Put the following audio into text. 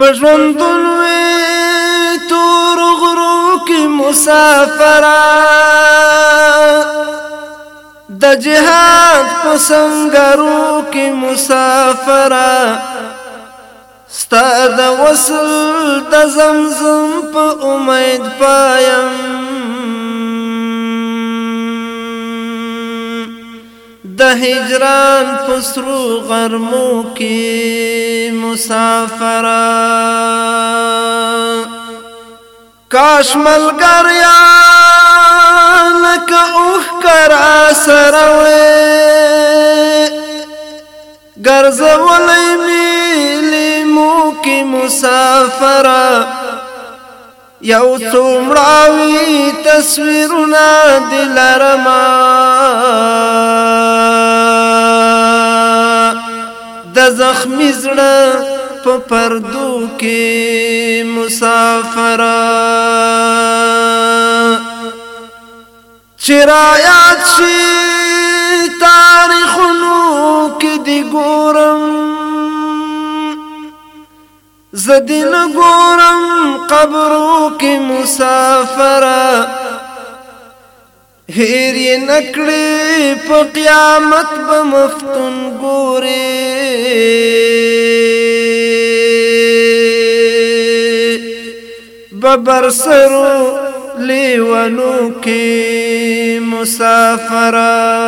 په ژوندون وې تور غرو کې مسافره د جهاد په سنگرو کې مسافره ستا د وصل د زمزم په امید پایم د هجران پسرو غرمو کې مسافر کاش ملګریا لک اوه کرا سروي ګرځولې ملي مو کې مسافر یو څومره تصویرونه دلرمه زخمی زړه په پردو کې مسافر چرایات شي تاریخونو کې دی ګورم زدین ګورم قبرو کې مسافر هیر یې نکړې په قیامت به مفتون ګورې ببر سرو لیونو کې مسافران